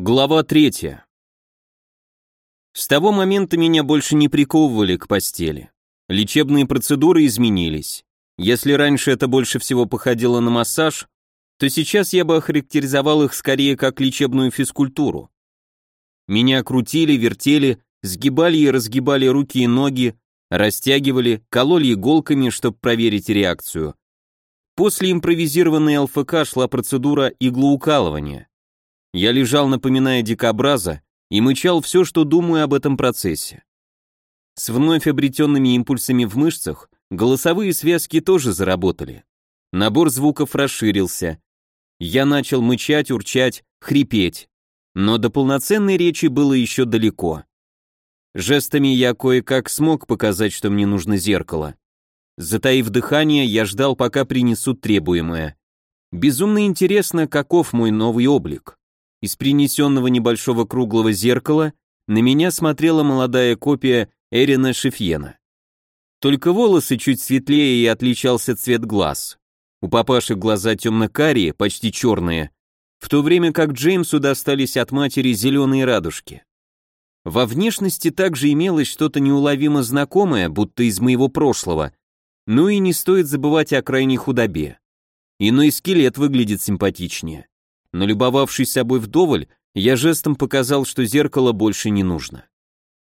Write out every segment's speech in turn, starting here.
Глава третья. С того момента меня больше не приковывали к постели. Лечебные процедуры изменились. Если раньше это больше всего походило на массаж, то сейчас я бы охарактеризовал их скорее как лечебную физкультуру. Меня крутили, вертели, сгибали и разгибали руки и ноги, растягивали, кололи иголками, чтобы проверить реакцию. После импровизированной ЛФК шла процедура иглоукалывания. Я лежал, напоминая дикобраза, и мычал все, что думаю об этом процессе. С вновь обретенными импульсами в мышцах голосовые связки тоже заработали. Набор звуков расширился. Я начал мычать, урчать, хрипеть. Но до полноценной речи было еще далеко. Жестами я кое-как смог показать, что мне нужно зеркало. Затаив дыхание, я ждал, пока принесут требуемое. Безумно интересно, каков мой новый облик. Из принесенного небольшого круглого зеркала на меня смотрела молодая копия Эрина Шефьена. Только волосы чуть светлее и отличался цвет глаз. У папаши глаза темно-карие, почти черные, в то время как Джеймсу достались от матери зеленые радужки. Во внешности также имелось что-то неуловимо знакомое, будто из моего прошлого, ну и не стоит забывать о крайней худобе. Иной скелет выглядит симпатичнее. Налюбовавшись собой вдоволь, я жестом показал, что зеркало больше не нужно.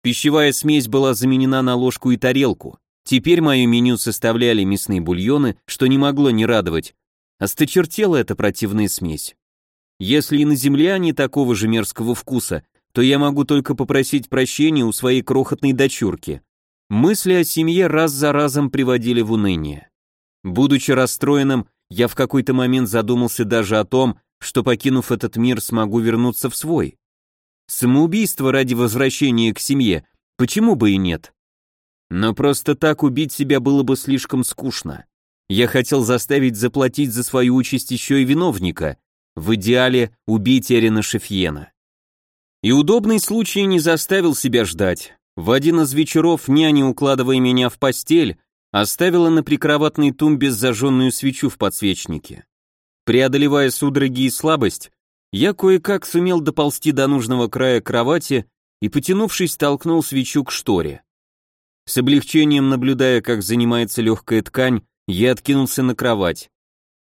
Пищевая смесь была заменена на ложку и тарелку. Теперь мое меню составляли мясные бульоны, что не могло не радовать. Осточертела эта противная смесь. Если и на земле они такого же мерзкого вкуса, то я могу только попросить прощения у своей крохотной дочурки. Мысли о семье раз за разом приводили в уныние. Будучи расстроенным, я в какой-то момент задумался даже о том, что, покинув этот мир, смогу вернуться в свой. Самоубийство ради возвращения к семье, почему бы и нет? Но просто так убить себя было бы слишком скучно. Я хотел заставить заплатить за свою участь еще и виновника, в идеале убить Эрина Шефьена. И удобный случай не заставил себя ждать. В один из вечеров няня, укладывая меня в постель, оставила на прикроватной тумбе зажженную свечу в подсвечнике. Преодолевая судороги и слабость, я кое-как сумел доползти до нужного края кровати и, потянувшись, толкнул свечу к шторе. С облегчением наблюдая, как занимается легкая ткань, я откинулся на кровать.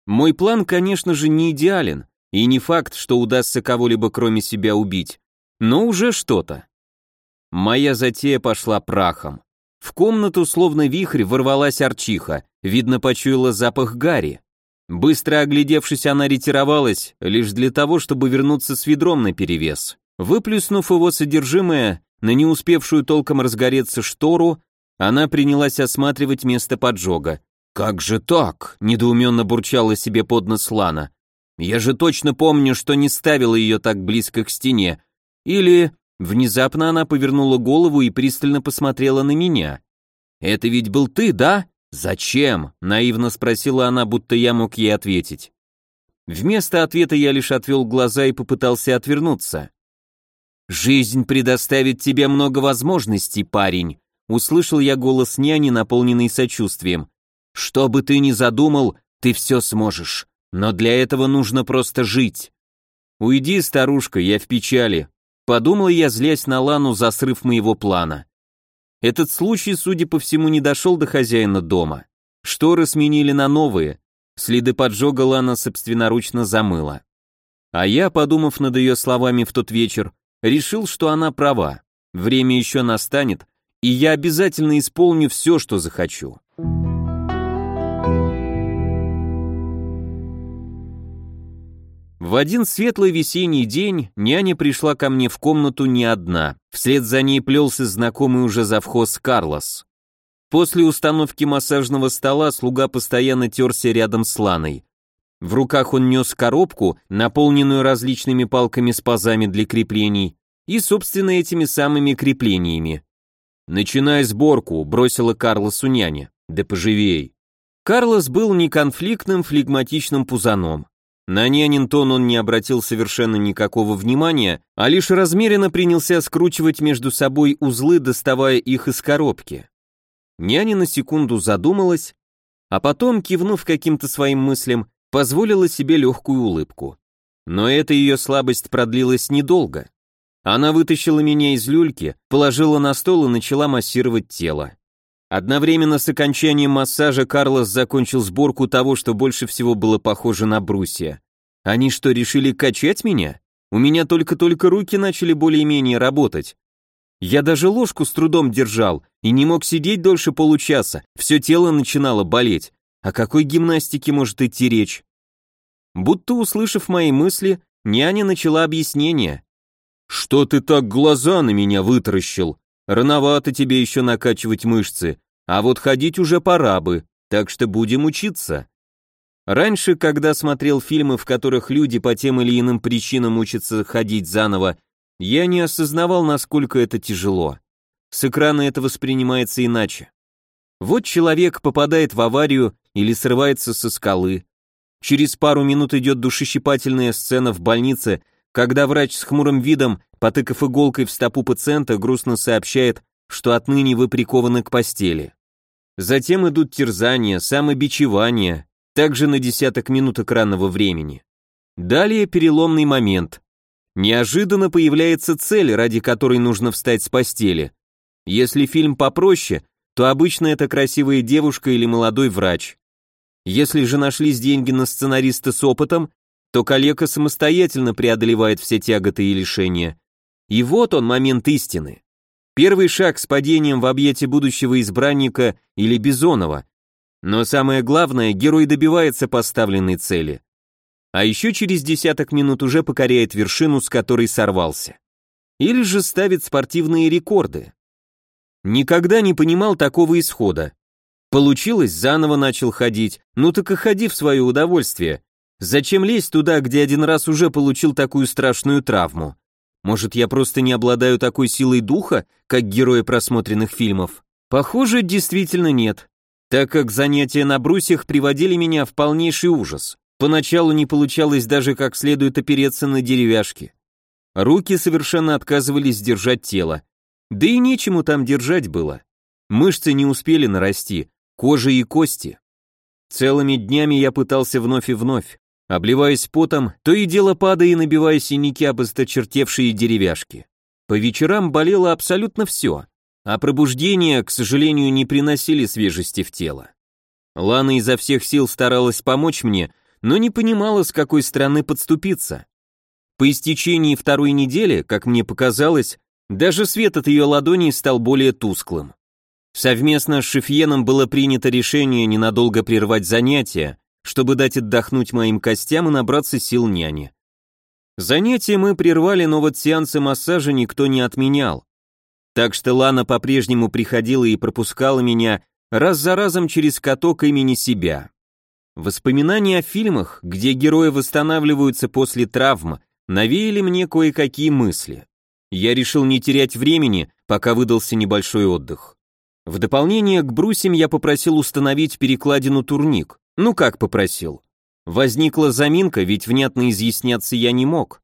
Мой план, конечно же, не идеален, и не факт, что удастся кого-либо кроме себя убить, но уже что-то. Моя затея пошла прахом. В комнату, словно вихрь, ворвалась арчиха, видно, почуяла запах гари. Быстро оглядевшись, она ретировалась, лишь для того, чтобы вернуться с ведром наперевес. Выплюснув его содержимое на не успевшую толком разгореться штору, она принялась осматривать место поджога. «Как же так?» — недоуменно бурчала себе под нос Лана. «Я же точно помню, что не ставила ее так близко к стене. Или...» Внезапно она повернула голову и пристально посмотрела на меня. «Это ведь был ты, да?» «Зачем?» — наивно спросила она, будто я мог ей ответить. Вместо ответа я лишь отвел глаза и попытался отвернуться. «Жизнь предоставит тебе много возможностей, парень», — услышал я голос няни, наполненный сочувствием. «Что бы ты ни задумал, ты все сможешь, но для этого нужно просто жить». «Уйди, старушка, я в печали», — подумал я, злясь на Лану за срыв моего плана. Этот случай, судя по всему, не дошел до хозяина дома. Шторы сменили на новые, следы поджога Лана собственноручно замыла. А я, подумав над ее словами в тот вечер, решил, что она права. Время еще настанет, и я обязательно исполню все, что захочу. В один светлый весенний день няня пришла ко мне в комнату не одна. Вслед за ней плелся знакомый уже завхоз Карлос. После установки массажного стола слуга постоянно терся рядом с Ланой. В руках он нес коробку, наполненную различными палками с пазами для креплений, и, собственно, этими самыми креплениями. «Начинай сборку», — бросила Карлосу няня. «Да поживей». Карлос был неконфликтным, флегматичным пузаном. На нянин тон он не обратил совершенно никакого внимания, а лишь размеренно принялся скручивать между собой узлы, доставая их из коробки. Няня на секунду задумалась, а потом, кивнув каким-то своим мыслям, позволила себе легкую улыбку. Но эта ее слабость продлилась недолго. Она вытащила меня из люльки, положила на стол и начала массировать тело. Одновременно с окончанием массажа Карлос закончил сборку того, что больше всего было похоже на брусья. Они что, решили качать меня? У меня только-только руки начали более-менее работать. Я даже ложку с трудом держал и не мог сидеть дольше получаса, все тело начинало болеть. О какой гимнастике может идти речь? Будто услышав мои мысли, няня начала объяснение. «Что ты так глаза на меня вытаращил? Рановато тебе еще накачивать мышцы, а вот ходить уже пора бы, так что будем учиться». Раньше, когда смотрел фильмы, в которых люди по тем или иным причинам учатся ходить заново, я не осознавал, насколько это тяжело. С экрана это воспринимается иначе. Вот человек попадает в аварию или срывается со скалы. Через пару минут идет душещипательная сцена в больнице, когда врач с хмурым видом, потыкав иголкой в стопу пациента, грустно сообщает, что отныне вы прикованы к постели. Затем идут терзания, самобичевание, также на десяток минут экранного времени. Далее переломный момент. Неожиданно появляется цель, ради которой нужно встать с постели. Если фильм попроще, то обычно это красивая девушка или молодой врач. Если же нашлись деньги на сценариста с опытом, то коллега самостоятельно преодолевает все тяготы и лишения. И вот он момент истины. Первый шаг с падением в объятие будущего избранника или Бизонова. Но самое главное, герой добивается поставленной цели. А еще через десяток минут уже покоряет вершину, с которой сорвался. Или же ставит спортивные рекорды. Никогда не понимал такого исхода. Получилось, заново начал ходить, ну так и ходи в свое удовольствие. Зачем лезть туда, где один раз уже получил такую страшную травму? Может, я просто не обладаю такой силой духа, как герои просмотренных фильмов? Похоже, действительно нет, так как занятия на брусьях приводили меня в полнейший ужас. Поначалу не получалось даже как следует опереться на деревяшки. Руки совершенно отказывались держать тело. Да и нечему там держать было. Мышцы не успели нарасти, кожа и кости. Целыми днями я пытался вновь и вновь, обливаясь потом, то и дело падая и набивая синяки об осточертевшие деревяшки. По вечерам болело абсолютно все, а пробуждения, к сожалению, не приносили свежести в тело. Лана изо всех сил старалась помочь мне, но не понимала, с какой стороны подступиться. По истечении второй недели, как мне показалось, даже свет от ее ладоней стал более тусклым. Совместно с Шефьеном было принято решение ненадолго прервать занятия, чтобы дать отдохнуть моим костям и набраться сил няни. Занятия мы прервали, но вот сеансы массажа никто не отменял. Так что Лана по-прежнему приходила и пропускала меня раз за разом через каток имени себя. Воспоминания о фильмах, где герои восстанавливаются после травм, навеяли мне кое-какие мысли. Я решил не терять времени, пока выдался небольшой отдых. В дополнение к брусьям я попросил установить перекладину турник. Ну как попросил? Возникла заминка, ведь внятно изъясняться я не мог.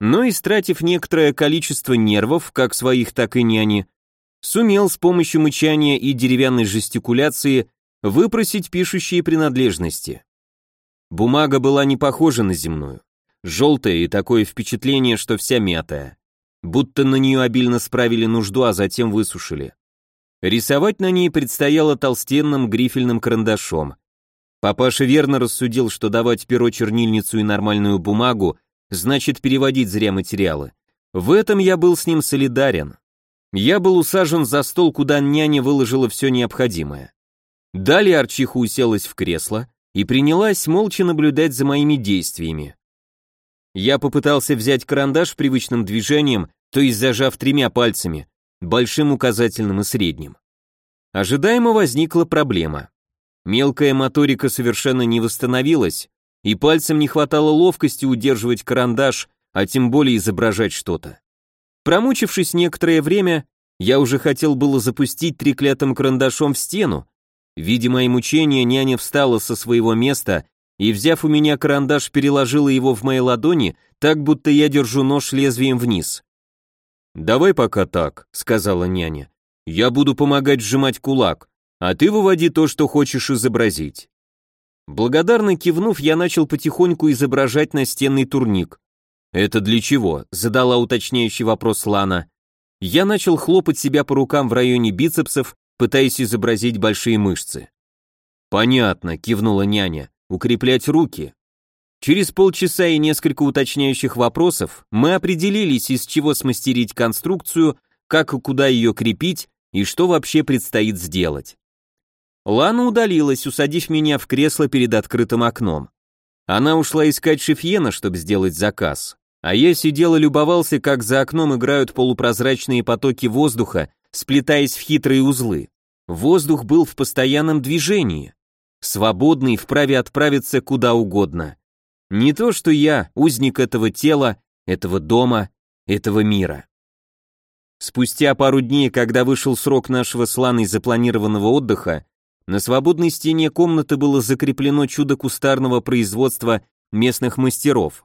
Но истратив некоторое количество нервов, как своих, так и няни, сумел с помощью мычания и деревянной жестикуляции выпросить пишущие принадлежности. Бумага была не похожа на земную. Желтая и такое впечатление, что вся мятая. Будто на нее обильно справили нужду, а затем высушили. Рисовать на ней предстояло толстенным грифельным карандашом. Папаша верно рассудил, что давать перо, чернильницу и нормальную бумагу значит переводить зря материалы. В этом я был с ним солидарен. Я был усажен за стол, куда няня выложила все необходимое. Далее Арчиха уселась в кресло и принялась молча наблюдать за моими действиями. Я попытался взять карандаш привычным движением, то есть зажав тремя пальцами, большим указательным и средним. Ожидаемо возникла проблема. Мелкая моторика совершенно не восстановилась, и пальцем не хватало ловкости удерживать карандаш, а тем более изображать что-то. Промучившись некоторое время, я уже хотел было запустить треклятым карандашом в стену. Видя мои мучения, няня встала со своего места и, взяв у меня карандаш, переложила его в мои ладони, так будто я держу нож лезвием вниз. «Давай пока так», — сказала няня. «Я буду помогать сжимать кулак, а ты выводи то, что хочешь изобразить». Благодарно кивнув, я начал потихоньку изображать настенный турник. «Это для чего?» — задала уточняющий вопрос Лана. Я начал хлопать себя по рукам в районе бицепсов, пытаясь изобразить большие мышцы. «Понятно», — кивнула няня, — «укреплять руки». Через полчаса и несколько уточняющих вопросов мы определились, из чего смастерить конструкцию, как и куда ее крепить и что вообще предстоит сделать. Лана удалилась, усадив меня в кресло перед открытым окном. Она ушла искать Шефьена, чтобы сделать заказ. А я сидел и любовался, как за окном играют полупрозрачные потоки воздуха, сплетаясь в хитрые узлы. Воздух был в постоянном движении. Свободный, вправе отправиться куда угодно. Не то, что я, узник этого тела, этого дома, этого мира. Спустя пару дней, когда вышел срок нашего слана запланированного отдыха, на свободной стене комнаты было закреплено чудо кустарного производства местных мастеров.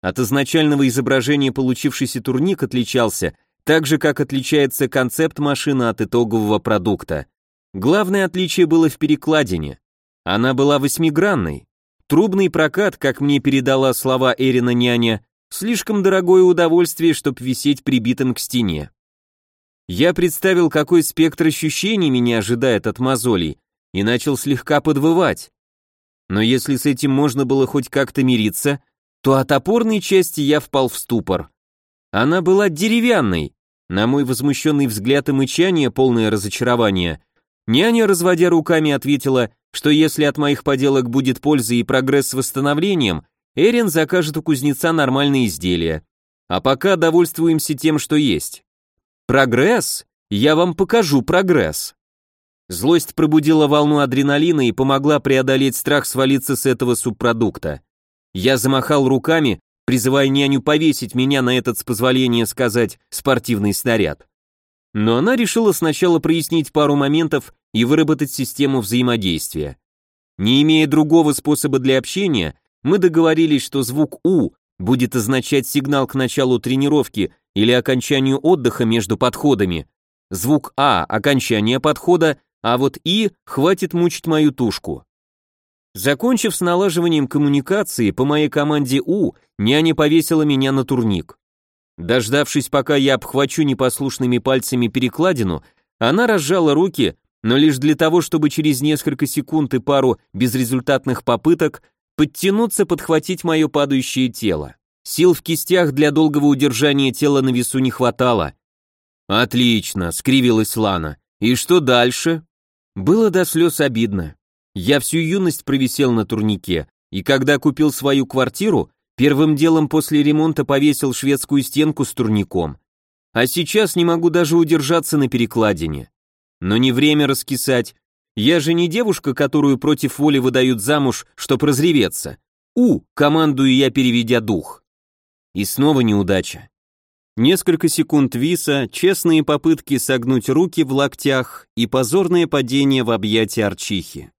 От изначального изображения получившийся турник отличался так же, как отличается концепт машины от итогового продукта. Главное отличие было в перекладине. Она была восьмигранной, Трубный прокат, как мне передала слова Эрина няня, слишком дорогое удовольствие, чтобы висеть прибитым к стене. Я представил, какой спектр ощущений меня ожидает от мозолей, и начал слегка подвывать. Но если с этим можно было хоть как-то мириться, то от опорной части я впал в ступор. Она была деревянной. На мой возмущенный взгляд и мычание, полное разочарование, няня, разводя руками, ответила, что если от моих поделок будет польза и прогресс с восстановлением, Эрин закажет у кузнеца нормальные изделия. А пока довольствуемся тем, что есть. Прогресс? Я вам покажу прогресс. Злость пробудила волну адреналина и помогла преодолеть страх свалиться с этого субпродукта. Я замахал руками, призывая няню повесить меня на этот, с позволения сказать, спортивный снаряд. Но она решила сначала прояснить пару моментов и выработать систему взаимодействия. Не имея другого способа для общения, мы договорились, что звук «у» будет означать сигнал к началу тренировки или окончанию отдыха между подходами, звук «а» — окончание подхода, а вот «и» хватит мучить мою тушку. Закончив с налаживанием коммуникации, по моей команде «у», няня повесила меня на турник. Дождавшись, пока я обхвачу непослушными пальцами перекладину, она разжала руки, но лишь для того, чтобы через несколько секунд и пару безрезультатных попыток подтянуться, подхватить мое падающее тело. Сил в кистях для долгого удержания тела на весу не хватало. «Отлично», — скривилась Лана. «И что дальше?» Было до слез обидно. Я всю юность провисел на турнике, и когда купил свою квартиру, первым делом после ремонта повесил шведскую стенку с турником. А сейчас не могу даже удержаться на перекладине. Но не время раскисать. Я же не девушка, которую против воли выдают замуж, чтоб разреветься. У, командую я, переведя дух. И снова неудача. Несколько секунд виса, честные попытки согнуть руки в локтях и позорное падение в объятия Арчихи.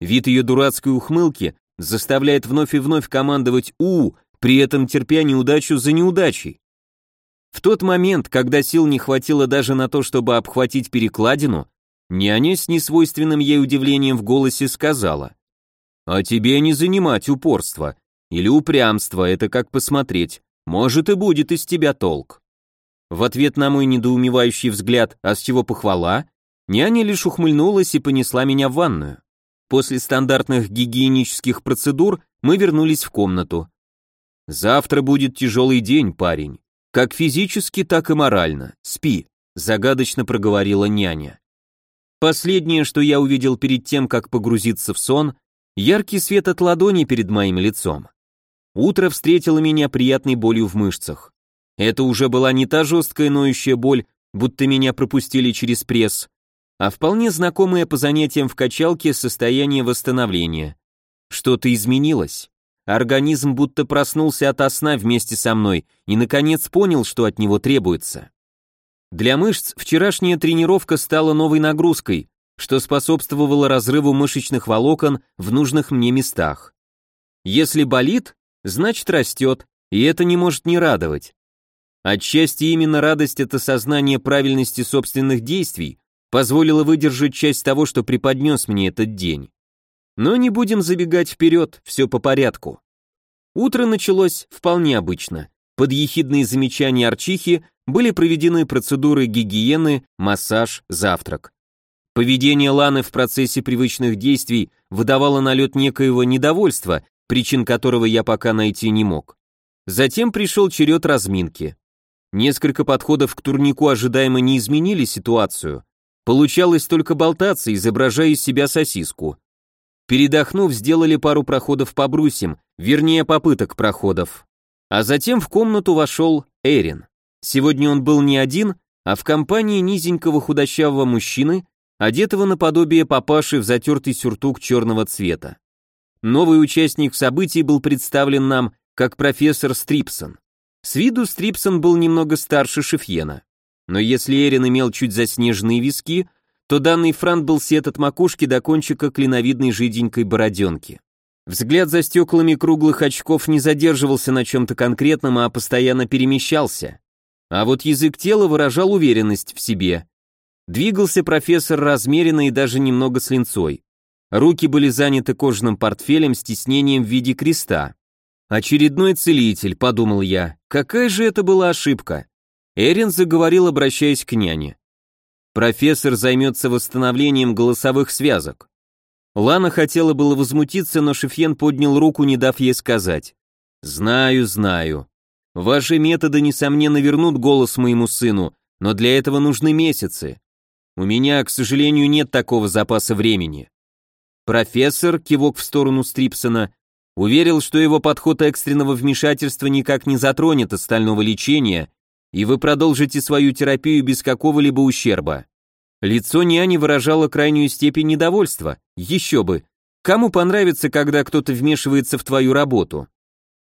Вид ее дурацкой ухмылки заставляет вновь и вновь командовать «У», при этом терпя неудачу за неудачей. В тот момент, когда сил не хватило даже на то, чтобы обхватить перекладину, няня с несвойственным ей удивлением в голосе сказала, «А тебе не занимать упорство, или упрямство, это как посмотреть, может и будет из тебя толк». В ответ на мой недоумевающий взгляд, а с чего похвала, няня лишь ухмыльнулась и понесла меня в ванную. После стандартных гигиенических процедур мы вернулись в комнату. «Завтра будет тяжелый день, парень», как физически, так и морально. Спи, загадочно проговорила няня. Последнее, что я увидел перед тем, как погрузиться в сон, яркий свет от ладони перед моим лицом. Утро встретило меня приятной болью в мышцах. Это уже была не та жесткая ноющая боль, будто меня пропустили через пресс, а вполне знакомое по занятиям в качалке состояние восстановления. Что-то изменилось. Организм будто проснулся ото сна вместе со мной и, наконец, понял, что от него требуется. Для мышц вчерашняя тренировка стала новой нагрузкой, что способствовало разрыву мышечных волокон в нужных мне местах. Если болит, значит растет, и это не может не радовать. Отчасти именно радость это сознание правильности собственных действий позволило выдержать часть того, что преподнес мне этот день. Но не будем забегать вперед, все по порядку. Утро началось вполне обычно. Под ехидные замечания Арчихи были проведены процедуры гигиены, массаж, завтрак. Поведение Ланы в процессе привычных действий выдавало налет некоего недовольства, причин которого я пока найти не мог. Затем пришел черед разминки. Несколько подходов к турнику ожидаемо не изменили ситуацию. Получалось только болтаться, изображая из себя сосиску. Передохнув, сделали пару проходов по брусьям, вернее попыток проходов. А затем в комнату вошел Эрин. Сегодня он был не один, а в компании низенького худощавого мужчины, одетого наподобие папаши в затертый сюртук черного цвета. Новый участник событий был представлен нам как профессор Стрипсон. С виду Стрипсон был немного старше Шефьена. Но если Эрин имел чуть заснеженные виски, то данный франт был сет от макушки до кончика клиновидной жиденькой бороденки. Взгляд за стеклами круглых очков не задерживался на чем-то конкретном, а постоянно перемещался. А вот язык тела выражал уверенность в себе. Двигался профессор размеренно и даже немного с линцой. Руки были заняты кожаным портфелем с тиснением в виде креста. «Очередной целитель», — подумал я. Какая же это была ошибка? Эрин заговорил, обращаясь к няне. Профессор займется восстановлением голосовых связок. Лана хотела было возмутиться, но Шефьен поднял руку, не дав ей сказать. «Знаю, знаю. Ваши методы, несомненно, вернут голос моему сыну, но для этого нужны месяцы. У меня, к сожалению, нет такого запаса времени». Профессор, кивок в сторону Стрипсона, уверил, что его подход экстренного вмешательства никак не затронет остального лечения и вы продолжите свою терапию без какого-либо ущерба. Лицо няни выражало крайнюю степень недовольства. Еще бы. Кому понравится, когда кто-то вмешивается в твою работу?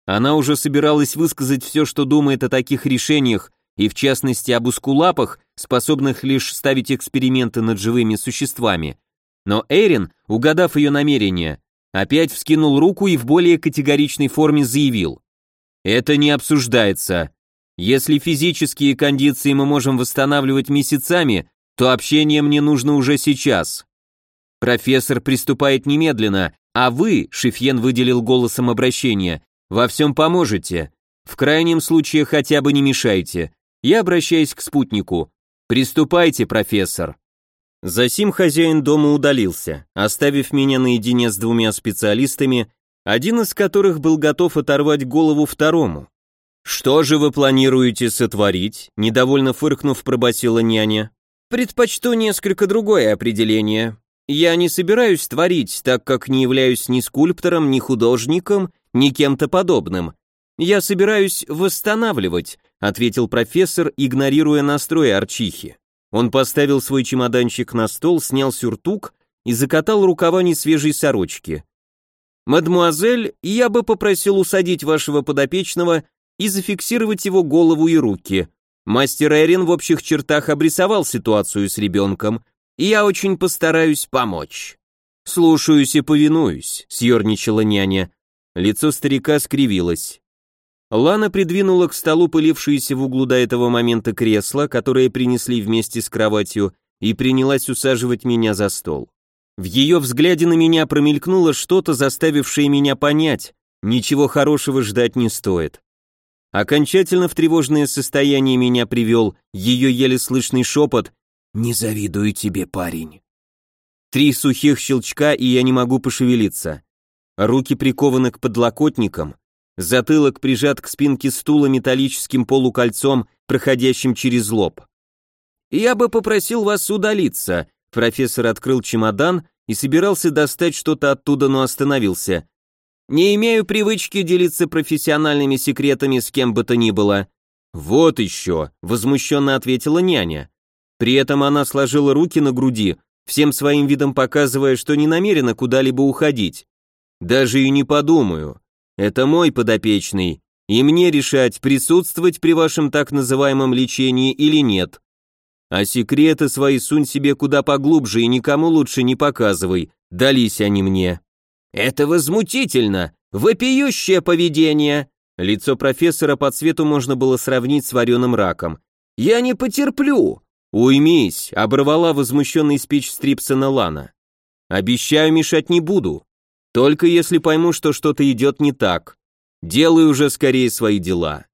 Она уже собиралась высказать все, что думает о таких решениях, и в частности об ускулапах, способных лишь ставить эксперименты над живыми существами. Но Эрин, угадав ее намерение, опять вскинул руку и в более категоричной форме заявил. «Это не обсуждается. Если физические кондиции мы можем восстанавливать месяцами, то общение мне нужно уже сейчас. Профессор приступает немедленно, а вы, Шефьен выделил голосом обращения, во всем поможете. В крайнем случае хотя бы не мешайте. Я обращаюсь к спутнику. Приступайте, профессор. Засим хозяин дома удалился, оставив меня наедине с двумя специалистами, один из которых был готов оторвать голову второму. «Что же вы планируете сотворить?» Недовольно фыркнув, пробасила няня. «Предпочту несколько другое определение. Я не собираюсь творить, так как не являюсь ни скульптором, ни художником, ни кем-то подобным. Я собираюсь восстанавливать», ответил профессор, игнорируя настрой Арчихи. Он поставил свой чемоданчик на стол, снял сюртук и закатал рукава несвежей сорочки. «Мадмуазель, я бы попросил усадить вашего подопечного и зафиксировать его голову и руки. Мастер Эрин в общих чертах обрисовал ситуацию с ребенком, и я очень постараюсь помочь. «Слушаюсь и повинуюсь», — съерничала няня. Лицо старика скривилось. Лана придвинула к столу пылившееся в углу до этого момента кресло, которое принесли вместе с кроватью, и принялась усаживать меня за стол. В ее взгляде на меня промелькнуло что-то, заставившее меня понять, ничего хорошего ждать не стоит. Окончательно в тревожное состояние меня привел ее еле слышный шепот «Не завидую тебе, парень». Три сухих щелчка, и я не могу пошевелиться. Руки прикованы к подлокотникам, затылок прижат к спинке стула металлическим полукольцом, проходящим через лоб. «Я бы попросил вас удалиться», профессор открыл чемодан и собирался достать что-то оттуда, но остановился. Не имею привычки делиться профессиональными секретами с кем бы то ни было. Вот еще, возмущенно ответила няня. При этом она сложила руки на груди, всем своим видом показывая, что не намерена куда-либо уходить. Даже и не подумаю. Это мой подопечный, и мне решать, присутствовать при вашем так называемом лечении или нет. А секреты свои сунь себе куда поглубже и никому лучше не показывай, дались они мне. «Это возмутительно! Вопиющее поведение!» Лицо профессора по цвету можно было сравнить с вареным раком. «Я не потерплю!» «Уймись!» — оборвала возмущенный спич Стрипсона Лана. «Обещаю, мешать не буду. Только если пойму, что что-то идет не так. Делай уже скорее свои дела.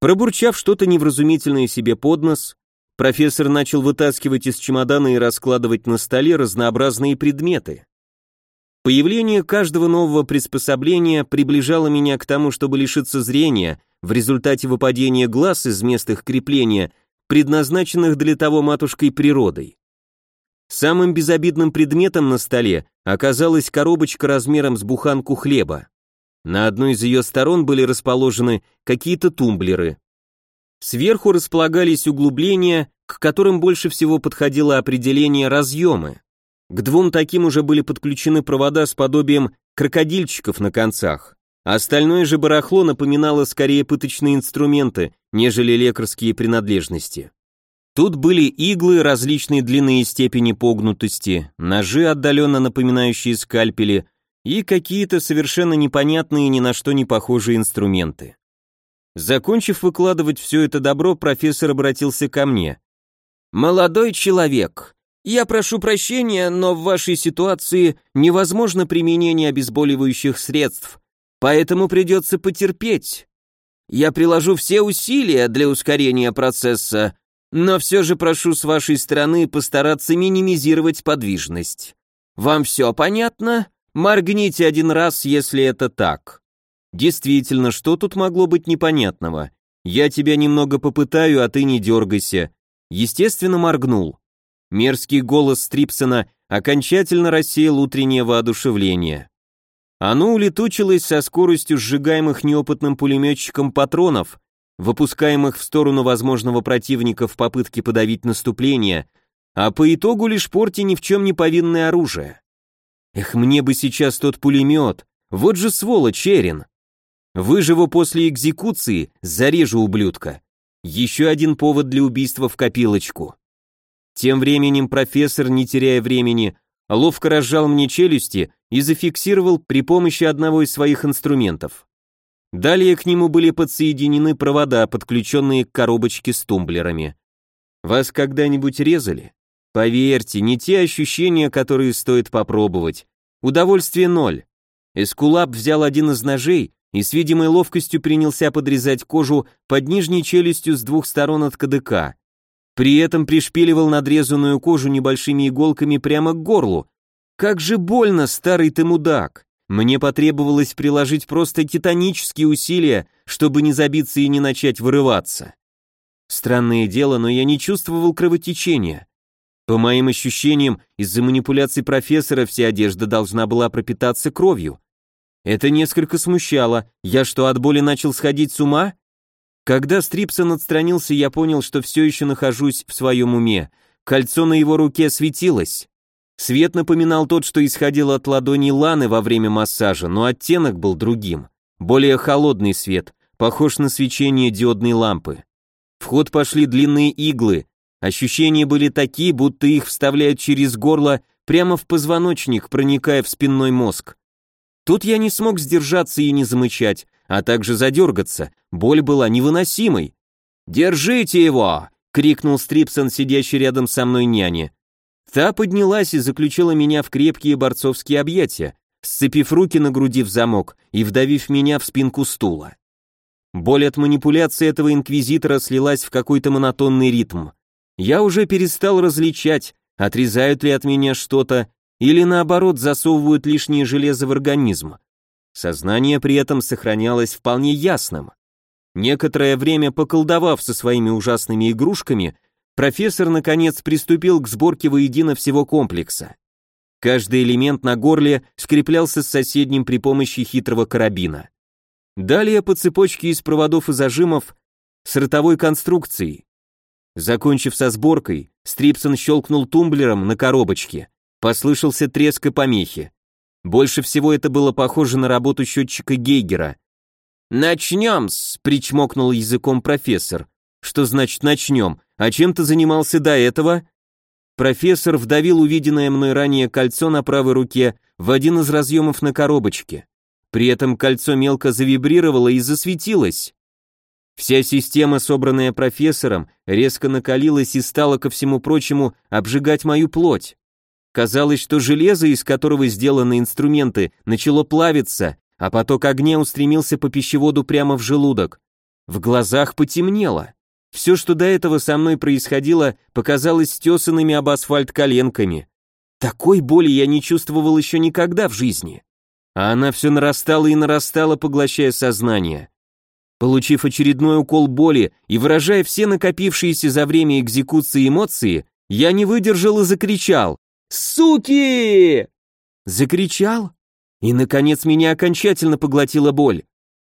Пробурчав что-то невразумительное себе под нос, профессор начал вытаскивать из чемодана и раскладывать на столе разнообразные предметы. Появление каждого нового приспособления приближало меня к тому, чтобы лишиться зрения в результате выпадения глаз из мест их крепления, предназначенных для того матушкой природой. Самым безобидным предметом на столе оказалась коробочка размером с буханку хлеба. На одной из ее сторон были расположены какие-то тумблеры. Сверху располагались углубления, к которым больше всего подходило определение разъемы. К двум таким уже были подключены провода с подобием крокодильчиков на концах. Остальное же барахло напоминало скорее пыточные инструменты, нежели лекарские принадлежности. Тут были иглы различной длины и степени погнутости, ножи, отдаленно напоминающие скальпели, и какие-то совершенно непонятные ни на что не похожие инструменты. Закончив выкладывать все это добро, профессор обратился ко мне. «Молодой человек, я прошу прощения, но в вашей ситуации невозможно применение обезболивающих средств, поэтому придется потерпеть. Я приложу все усилия для ускорения процесса, но все же прошу с вашей стороны постараться минимизировать подвижность. Вам все понятно? Моргните один раз, если это так. Действительно, что тут могло быть непонятного? Я тебя немного попытаю, а ты не дергайся. Естественно, моргнул. Мерзкий голос Стрипсона окончательно рассеял утреннее воодушевление. Оно улетучилось со скоростью сжигаемых неопытным пулеметчиком патронов, выпускаемых в сторону возможного противника в попытке подавить наступление, а по итогу лишь порти ни в чем не повинное оружие. Эх, мне бы сейчас тот пулемет, вот же сволочь Эрин. Выживу после экзекуции, зарежу ублюдка. Еще один повод для убийства в копилочку. Тем временем профессор, не теряя времени, ловко разжал мне челюсти и зафиксировал при помощи одного из своих инструментов. Далее к нему были подсоединены провода, подключенные к коробочке с тумблерами. Вас когда-нибудь резали? Поверьте, не те ощущения, которые стоит попробовать. Удовольствие ноль. Эскулап взял один из ножей и с видимой ловкостью принялся подрезать кожу под нижней челюстью с двух сторон от КДК. При этом пришпиливал надрезанную кожу небольшими иголками прямо к горлу. Как же больно, старый ты мудак! Мне потребовалось приложить просто титанические усилия, чтобы не забиться и не начать вырываться. Странное дело, но я не чувствовал кровотечения. По моим ощущениям, из-за манипуляций профессора вся одежда должна была пропитаться кровью. Это несколько смущало. Я что, от боли начал сходить с ума? Когда Стрипсон отстранился, я понял, что все еще нахожусь в своем уме. Кольцо на его руке светилось. Свет напоминал тот, что исходил от ладони Ланы во время массажа, но оттенок был другим. Более холодный свет, похож на свечение диодной лампы. В ход пошли длинные иглы. Ощущения были такие, будто их вставляют через горло прямо в позвоночник, проникая в спинной мозг. Тут я не смог сдержаться и не замычать, а также задергаться. Боль была невыносимой. «Держите его!» — крикнул Стрипсон, сидящий рядом со мной няне. Та поднялась и заключила меня в крепкие борцовские объятия, сцепив руки на груди в замок и вдавив меня в спинку стула. Боль от манипуляции этого инквизитора слилась в какой-то монотонный ритм. Я уже перестал различать, отрезают ли от меня что-то, или наоборот засовывают лишнее железо в организм. Сознание при этом сохранялось вполне ясным. Некоторое время поколдовав со своими ужасными игрушками, профессор наконец приступил к сборке воедино всего комплекса. Каждый элемент на горле скреплялся с соседним при помощи хитрого карабина. Далее по цепочке из проводов и зажимов с ротовой конструкцией. Закончив со сборкой, Стрипсон щелкнул тумблером на коробочке. Послышался треск и помехи. Больше всего это было похоже на работу счетчика Гейгера. «Начнем-с», — причмокнул языком профессор. «Что значит начнем? А чем ты занимался до этого?» Профессор вдавил увиденное мной ранее кольцо на правой руке в один из разъемов на коробочке. При этом кольцо мелко завибрировало и засветилось. Вся система, собранная профессором, резко накалилась и стала, ко всему прочему, обжигать мою плоть. Казалось, что железо, из которого сделаны инструменты, начало плавиться, а поток огня устремился по пищеводу прямо в желудок. В глазах потемнело. Все, что до этого со мной происходило, показалось стесанными об асфальт коленками. Такой боли я не чувствовал еще никогда в жизни. А она все нарастала и нарастала, поглощая сознание. Получив очередной укол боли и выражая все накопившиеся за время экзекуции эмоции, я не выдержал и закричал «Суки!» Закричал? И, наконец, меня окончательно поглотила боль.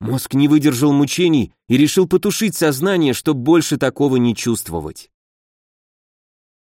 Мозг не выдержал мучений и решил потушить сознание, чтобы больше такого не чувствовать.